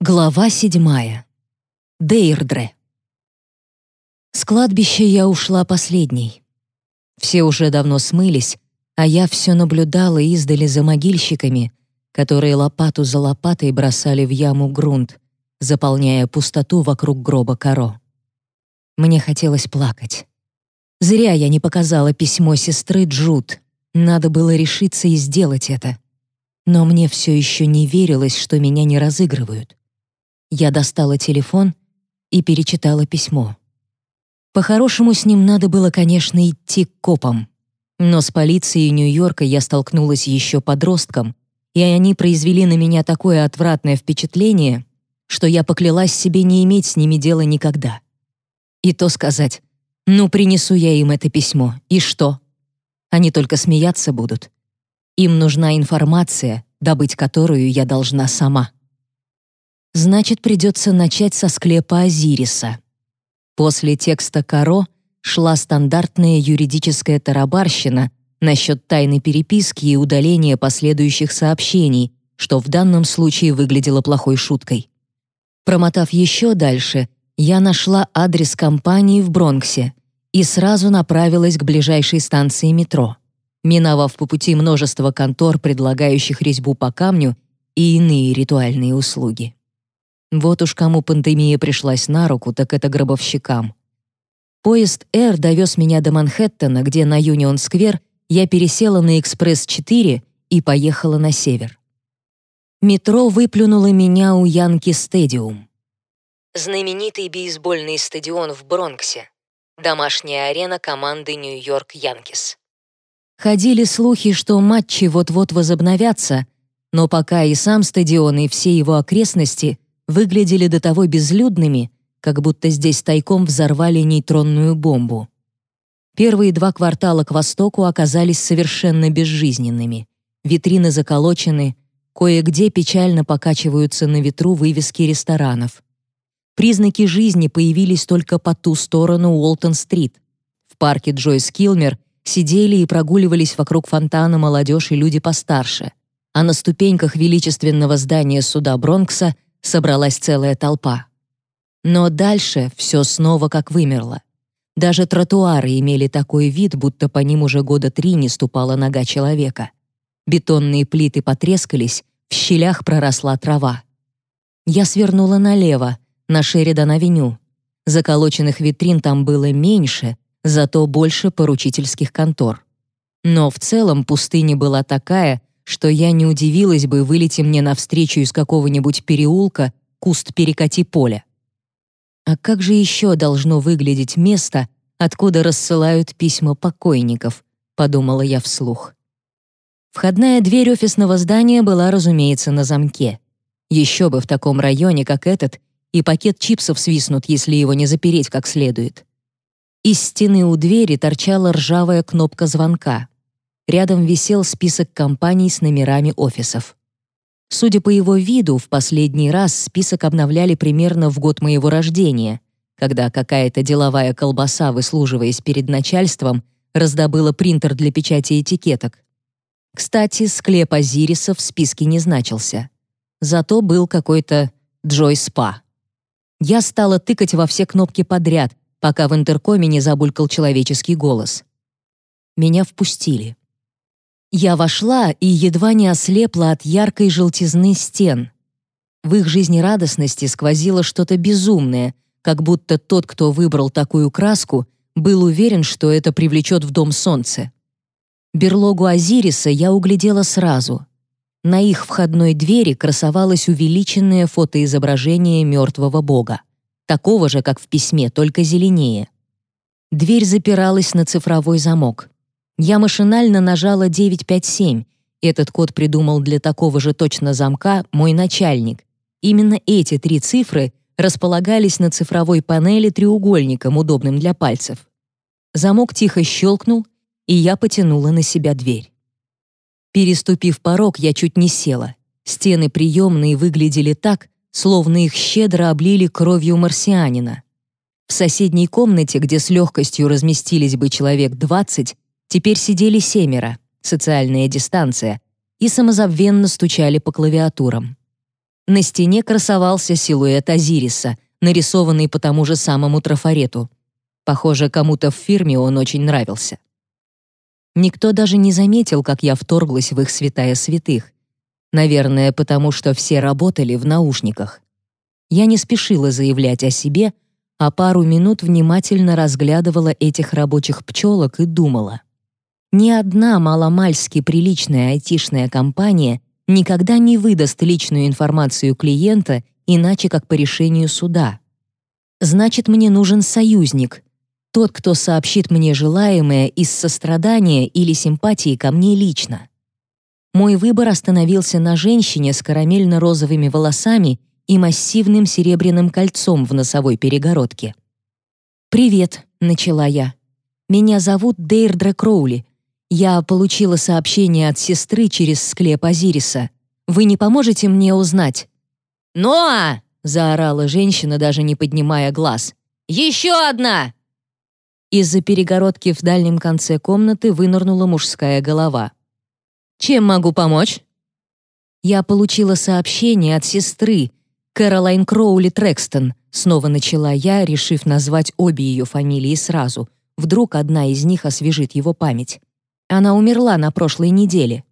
Глава седьмая. Дейрдре. С кладбища я ушла последней. Все уже давно смылись, а я все наблюдала издали за могильщиками, которые лопату за лопатой бросали в яму грунт, заполняя пустоту вокруг гроба Каро. Мне хотелось плакать. Зря я не показала письмо сестры Джуд. Надо было решиться и сделать это. Но мне все еще не верилось, что меня не разыгрывают. Я достала телефон и перечитала письмо. По-хорошему, с ним надо было, конечно, идти к копам. Но с полицией Нью-Йорка я столкнулась еще подростком, и они произвели на меня такое отвратное впечатление, что я поклялась себе не иметь с ними дела никогда. И то сказать, ну, принесу я им это письмо, и что? Они только смеяться будут. Им нужна информация, добыть которую я должна сама. Значит, придется начать со склепа Азириса. После текста Каро шла стандартная юридическая тарабарщина насчет тайной переписки и удаления последующих сообщений, что в данном случае выглядело плохой шуткой. Промотав еще дальше, я нашла адрес компании в Бронксе и сразу направилась к ближайшей станции метро, миновав по пути множество контор, предлагающих резьбу по камню и иные ритуальные услуги. Вот уж кому пандемия пришлась на руку, так это гробовщикам. Поезд «Р» довез меня до Манхэттена, где на Юнион-сквер я пересела на «Экспресс-4» и поехала на север. Метро выплюнуло меня у Янки-стадиум. Знаменитый бейсбольный стадион в Бронксе. Домашняя арена команды Нью-Йорк Янкис. Ходили слухи, что матчи вот-вот возобновятся, но пока и сам стадион, и все его окрестности выглядели до того безлюдными, как будто здесь тайком взорвали нейтронную бомбу. Первые два квартала к востоку оказались совершенно безжизненными. Витрины заколочены, кое-где печально покачиваются на ветру вывески ресторанов. Признаки жизни появились только по ту сторону Уолтон-стрит. В парке Джойс Килмер сидели и прогуливались вокруг фонтана молодежь и люди постарше, а на ступеньках величественного здания суда Бронкса — собралась целая толпа. Но дальше все снова как вымерло. Даже тротуары имели такой вид, будто по ним уже года три не ступала нога человека. Бетонные плиты потрескались, в щелях проросла трава. Я свернула налево, на Шеридан-авеню. Заколоченных витрин там было меньше, зато больше поручительских контор. Но в целом пустыня была такая, что я не удивилась бы, вылети мне навстречу из какого-нибудь переулка куст перекати поля. А как же еще должно выглядеть место, откуда рассылают письма покойников, подумала я вслух. Входная дверь офисного здания была, разумеется, на замке. Еще бы в таком районе, как этот, и пакет чипсов свистнут, если его не запереть как следует. Из стены у двери торчала ржавая кнопка звонка. Рядом висел список компаний с номерами офисов. Судя по его виду, в последний раз список обновляли примерно в год моего рождения, когда какая-то деловая колбаса, выслуживаясь перед начальством, раздобыла принтер для печати этикеток. Кстати, склеп Азириса в списке не значился. Зато был какой-то Джой Спа. Я стала тыкать во все кнопки подряд, пока в интеркоме не забулькал человеческий голос. Меня впустили. Я вошла и едва не ослепла от яркой желтизны стен. В их жизнерадостности сквозило что-то безумное, как будто тот, кто выбрал такую краску, был уверен, что это привлечет в дом солнце. Берлогу Азириса я углядела сразу. На их входной двери красовалось увеличенное фотоизображение мертвого бога, такого же, как в письме, только зеленее. Дверь запиралась на цифровой замок. Я машинально нажала 957. Этот код придумал для такого же точно замка мой начальник. Именно эти три цифры располагались на цифровой панели треугольником, удобным для пальцев. Замок тихо щелкнул, и я потянула на себя дверь. Переступив порог, я чуть не села. Стены приемной выглядели так, словно их щедро облили кровью марсианина. В соседней комнате, где с легкостью разместились бы человек двадцать, Теперь сидели семеро, социальная дистанция, и самозабвенно стучали по клавиатурам. На стене красовался силуэт Азириса, нарисованный по тому же самому трафарету. Похоже, кому-то в фирме он очень нравился. Никто даже не заметил, как я вторглась в их святая святых. Наверное, потому что все работали в наушниках. Я не спешила заявлять о себе, а пару минут внимательно разглядывала этих рабочих пчелок и думала. Ни одна маломальски приличная айтишная компания никогда не выдаст личную информацию клиента иначе как по решению суда. Значит, мне нужен союзник, тот, кто сообщит мне желаемое из сострадания или симпатии ко мне лично. Мой выбор остановился на женщине с карамельно-розовыми волосами и массивным серебряным кольцом в носовой перегородке. «Привет», — начала я. «Меня зовут Дейрдра Кроули. Я получила сообщение от сестры через склеп Азириса. Вы не поможете мне узнать?» «Ноа!» — заорала женщина, даже не поднимая глаз. «Еще одна!» Из-за перегородки в дальнем конце комнаты вынырнула мужская голова. «Чем могу помочь?» «Я получила сообщение от сестры, Кэролайн Кроули Трекстон», снова начала я, решив назвать обе ее фамилии сразу. Вдруг одна из них освежит его память. Она умерла на прошлой неделе.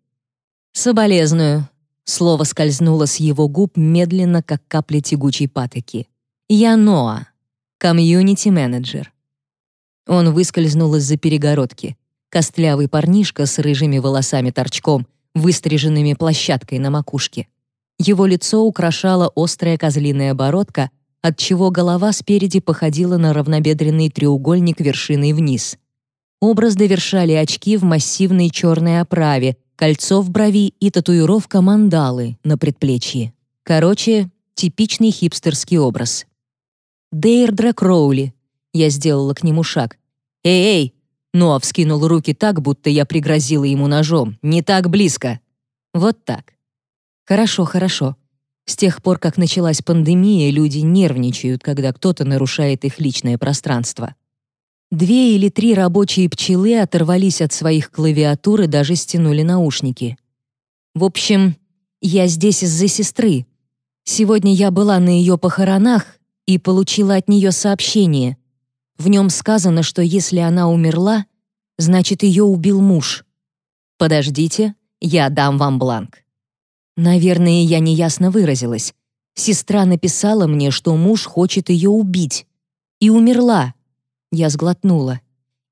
«Соболезную», — слово скользнуло с его губ медленно, как капля тягучей патоки. «Я Ноа, комьюнити-менеджер». Он выскользнул из-за перегородки. Костлявый парнишка с рыжими волосами торчком, выстриженными площадкой на макушке. Его лицо украшала острая козлиная бородка, отчего голова спереди походила на равнобедренный треугольник вершиной вниз. Образ довершали очки в массивной черной оправе, кольцо в брови и татуировка мандалы на предплечье. Короче, типичный хипстерский образ. Дейрдра Кроули, я сделала к нему шаг. «Эй-эй!» Ноа вскинул руки так, будто я пригрозила ему ножом. «Не так близко!» «Вот так». «Хорошо, хорошо. С тех пор, как началась пандемия, люди нервничают, когда кто-то нарушает их личное пространство. Две или три рабочие пчелы оторвались от своих клавиатур и даже стянули наушники. В общем, я здесь из-за сестры. Сегодня я была на ее похоронах и получила от нее сообщение. В нем сказано, что если она умерла, значит, ее убил муж. Подождите, я дам вам бланк. Наверное, я неясно выразилась. Сестра написала мне, что муж хочет ее убить. И умерла. Я сглотнула.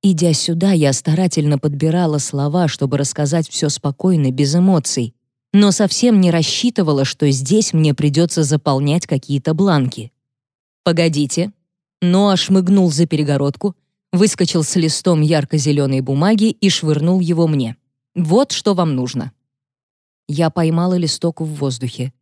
Идя сюда, я старательно подбирала слова, чтобы рассказать все спокойно, без эмоций, но совсем не рассчитывала, что здесь мне придется заполнять какие-то бланки. «Погодите», Ноа шмыгнул за перегородку, выскочил с листом ярко-зеленой бумаги и швырнул его мне. «Вот что вам нужно». Я поймала листок в воздухе.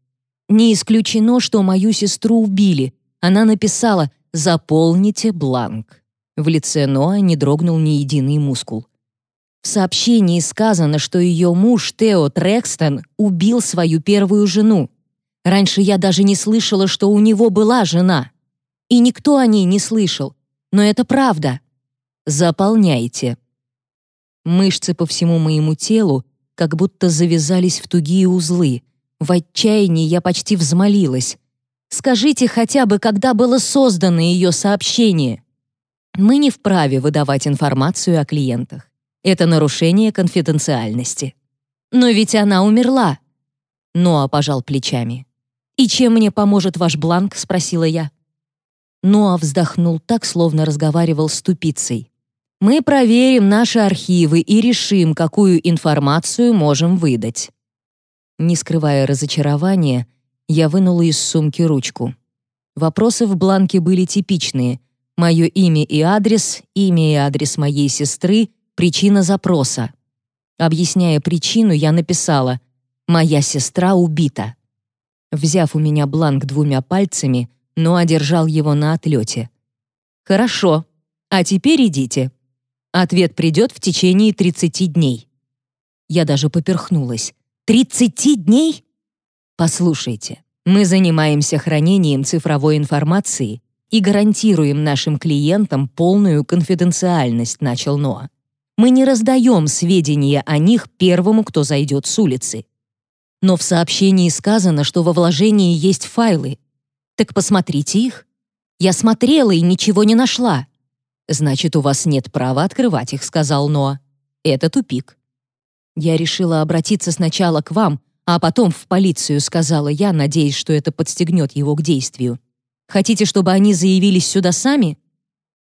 Не исключено, что мою сестру убили. Она написала «Заполните бланк». В лице Ноа не дрогнул ни единый мускул. В сообщении сказано, что ее муж Тео Трекстон убил свою первую жену. Раньше я даже не слышала, что у него была жена и никто о ней не слышал. Но это правда. Заполняйте. Мышцы по всему моему телу как будто завязались в тугие узлы. В отчаянии я почти взмолилась. «Скажите хотя бы, когда было создано ее сообщение?» Мы не вправе выдавать информацию о клиентах. Это нарушение конфиденциальности. «Но ведь она умерла!» Ноа пожал плечами. «И чем мне поможет ваш бланк?» — спросила я. Ноа вздохнул так, словно разговаривал с тупицей. «Мы проверим наши архивы и решим, какую информацию можем выдать». Не скрывая разочарования, я вынула из сумки ручку. Вопросы в бланке были типичные. Мое имя и адрес, имя и адрес моей сестры, причина запроса. Объясняя причину, я написала «Моя сестра убита». Взяв у меня бланк двумя пальцами, но одержал его на отлете. «Хорошо, а теперь идите. Ответ придет в течение 30 дней». Я даже поперхнулась. «30 дней?» «Послушайте, мы занимаемся хранением цифровой информации и гарантируем нашим клиентам полную конфиденциальность», начал Ноа. «Мы не раздаем сведения о них первому, кто зайдет с улицы. Но в сообщении сказано, что во вложении есть файлы. Так посмотрите их. Я смотрела и ничего не нашла. Значит, у вас нет права открывать их, сказал Ноа. Это тупик. Я решила обратиться сначала к вам, а потом в полицию, сказала я, надеясь, что это подстегнет его к действию. Хотите, чтобы они заявились сюда сами?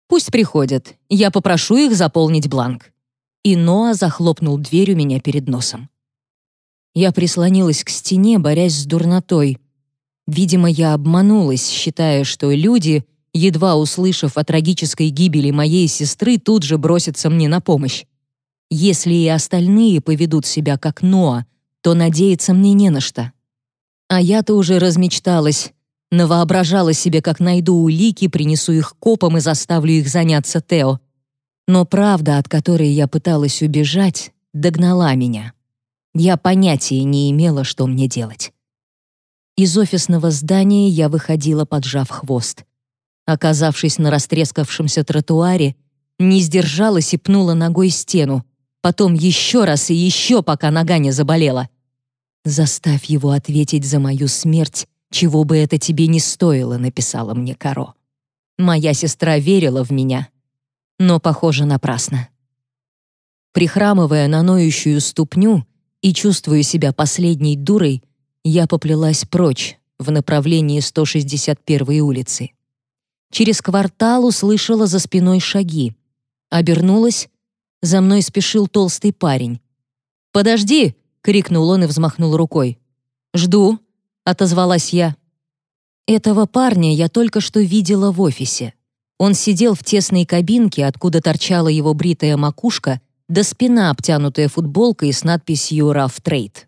Пусть приходят. Я попрошу их заполнить бланк. И Ноа захлопнул дверь у меня перед носом. Я прислонилась к стене, борясь с дурнотой. Видимо, я обманулась, считая, что люди, едва услышав о трагической гибели моей сестры, тут же бросятся мне на помощь. Если и остальные поведут себя как Ноа, то надеяться мне не на что. А я-то уже размечталась, навоображала себе, как найду улики, принесу их копам и заставлю их заняться Тео. Но правда, от которой я пыталась убежать, догнала меня. Я понятия не имела, что мне делать. Из офисного здания я выходила, поджав хвост. Оказавшись на растрескавшемся тротуаре, не сдержалась и пнула ногой стену, потом еще раз и еще, пока нога не заболела. «Заставь его ответить за мою смерть, чего бы это тебе не стоило», — написала мне Каро. Моя сестра верила в меня, но, похоже, напрасно. Прихрамывая на ноющую ступню, и, чувствуя себя последней дурой, я поплелась прочь в направлении 161-й улицы. Через квартал услышала за спиной шаги. Обернулась, за мной спешил толстый парень. «Подожди!» — крикнул он и взмахнул рукой. «Жду!» — отозвалась я. Этого парня я только что видела в офисе. Он сидел в тесной кабинке, откуда торчала его бритая макушка до спина, обтянутая футболкой с надписью «Rough Trade».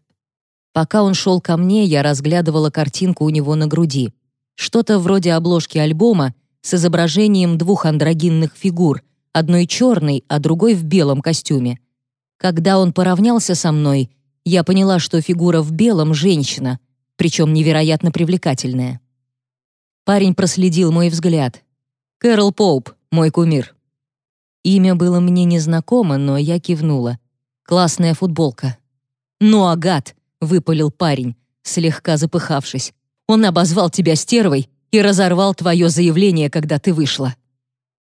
Пока он шел ко мне, я разглядывала картинку у него на груди. Что-то вроде обложки альбома с изображением двух андрогинных фигур, одной черной, а другой в белом костюме. Когда он поравнялся со мной, я поняла, что фигура в белом — женщина, причем невероятно привлекательная. Парень проследил мой взгляд. «Кэрол Поуп, мой кумир». Имя было мне незнакомо, но я кивнула. «Классная футболка». «Ну, агат!» — выпалил парень, слегка запыхавшись. «Он обозвал тебя стервой и разорвал твое заявление, когда ты вышла».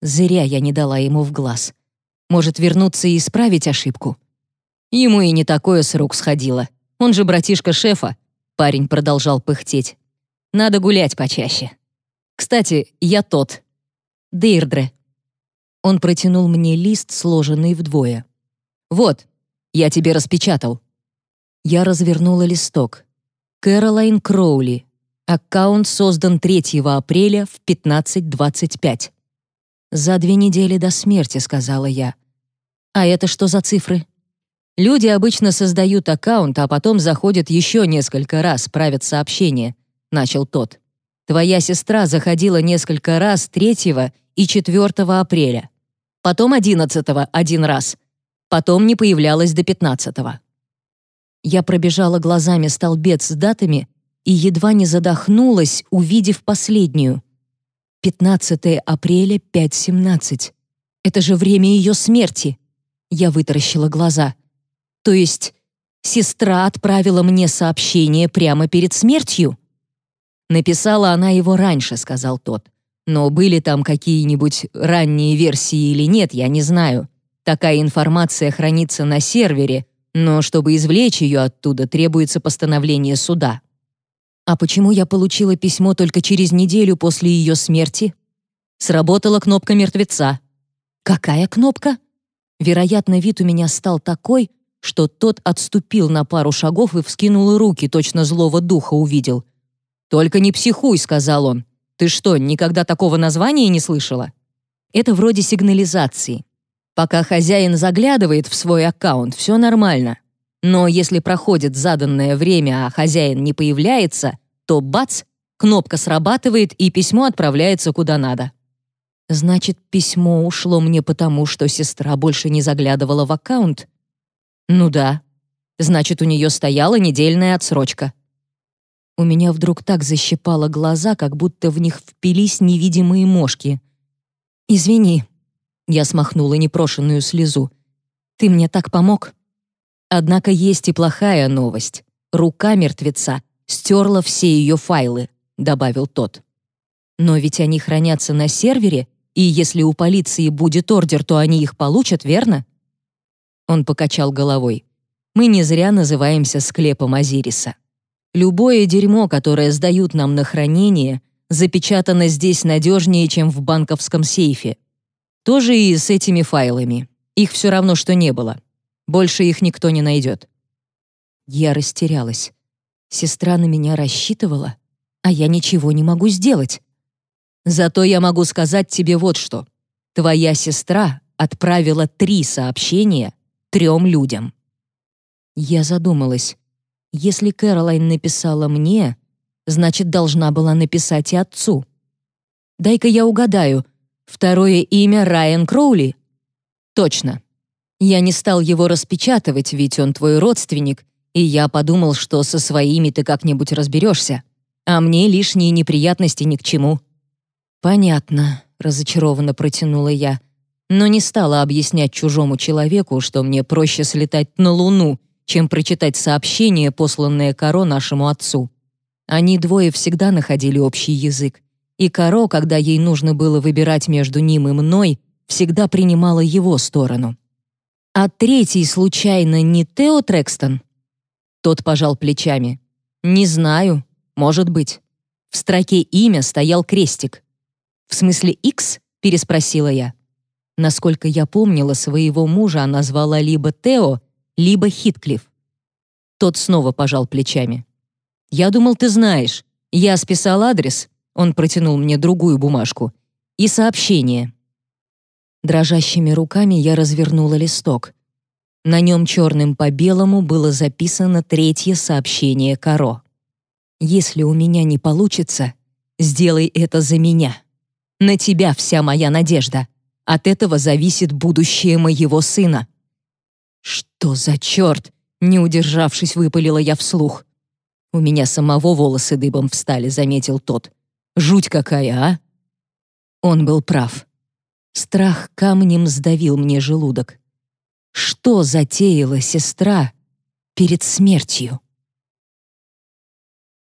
Зря я не дала ему в глаз. Может, вернуться и исправить ошибку? Ему и не такое с рук сходило. Он же братишка шефа. Парень продолжал пыхтеть. Надо гулять почаще. Кстати, я тот. Дейрдре. Он протянул мне лист, сложенный вдвое. «Вот, я тебе распечатал». Я развернула листок. Кэролайн Кроули. Аккаунт создан 3 апреля в 15.25. «За две недели до смерти», — сказала я. «А это что за цифры?» «Люди обычно создают аккаунт, а потом заходят еще несколько раз, правят сообщения», — начал тот. «Твоя сестра заходила несколько раз 3 и 4 апреля потом одиннадцатого один раз, потом не появлялась до пятнадцатого. Я пробежала глазами столбец с датами и едва не задохнулась, увидев последнюю. 15 апреля 5.17. Это же время ее смерти. Я вытаращила глаза. То есть сестра отправила мне сообщение прямо перед смертью? Написала она его раньше, сказал тот. Но были там какие-нибудь ранние версии или нет, я не знаю. Такая информация хранится на сервере, но чтобы извлечь ее оттуда, требуется постановление суда. А почему я получила письмо только через неделю после ее смерти? Сработала кнопка мертвеца. Какая кнопка? Вероятно, вид у меня стал такой, что тот отступил на пару шагов и вскинул руки, точно злого духа увидел. «Только не психуй», — сказал он. Ты что, никогда такого названия не слышала? Это вроде сигнализации. Пока хозяин заглядывает в свой аккаунт, все нормально. Но если проходит заданное время, а хозяин не появляется, то бац, кнопка срабатывает и письмо отправляется куда надо. Значит, письмо ушло мне потому, что сестра больше не заглядывала в аккаунт? Ну да. Значит, у нее стояла недельная отсрочка. У меня вдруг так защипало глаза, как будто в них впились невидимые мошки. «Извини», — я смахнула непрошенную слезу. «Ты мне так помог». Однако есть и плохая новость. рука мертвеца стерла все ее файлы», — добавил тот. «Но ведь они хранятся на сервере, и если у полиции будет ордер, то они их получат, верно?» Он покачал головой. «Мы не зря называемся склепом Азириса. Любое дерьмо, которое сдают нам на хранение, запечатано здесь надежнее, чем в банковском сейфе. Тоже и с этими файлами. Их все равно, что не было. Больше их никто не найдет». Я растерялась. Сестра на меня рассчитывала, а я ничего не могу сделать. Зато я могу сказать тебе вот что. Твоя сестра отправила три сообщения трем людям. Я задумалась. Если Кэролайн написала мне, значит, должна была написать и отцу. Дай-ка я угадаю. Второе имя Райан Кроули? Точно. Я не стал его распечатывать, ведь он твой родственник, и я подумал, что со своими ты как-нибудь разберешься, а мне лишние неприятности ни к чему. «Понятно», — разочарованно протянула я, но не стала объяснять чужому человеку, что мне проще слетать на Луну, чем прочитать сообщение, посланное Каро нашему отцу. Они двое всегда находили общий язык, и Каро, когда ей нужно было выбирать между ним и мной, всегда принимала его сторону. А третий, случайно, не Тео Трекстон? Тот пожал плечами. «Не знаю. Может быть». В строке «Имя» стоял крестик. «В смысле X?» — переспросила я. Насколько я помнила, своего мужа она звала либо Тео, либо Хитклифф. Тот снова пожал плечами. «Я думал, ты знаешь. Я списал адрес». Он протянул мне другую бумажку. «И сообщение». Дрожащими руками я развернула листок. На нем черным по белому было записано третье сообщение Каро. «Если у меня не получится, сделай это за меня». На тебя вся моя надежда. От этого зависит будущее моего сына». «Что за черт?» — не удержавшись, выпалила я вслух. «У меня самого волосы дыбом встали», — заметил тот. «Жуть какая, а?» Он был прав. Страх камнем сдавил мне желудок. Что затеяла сестра перед смертью?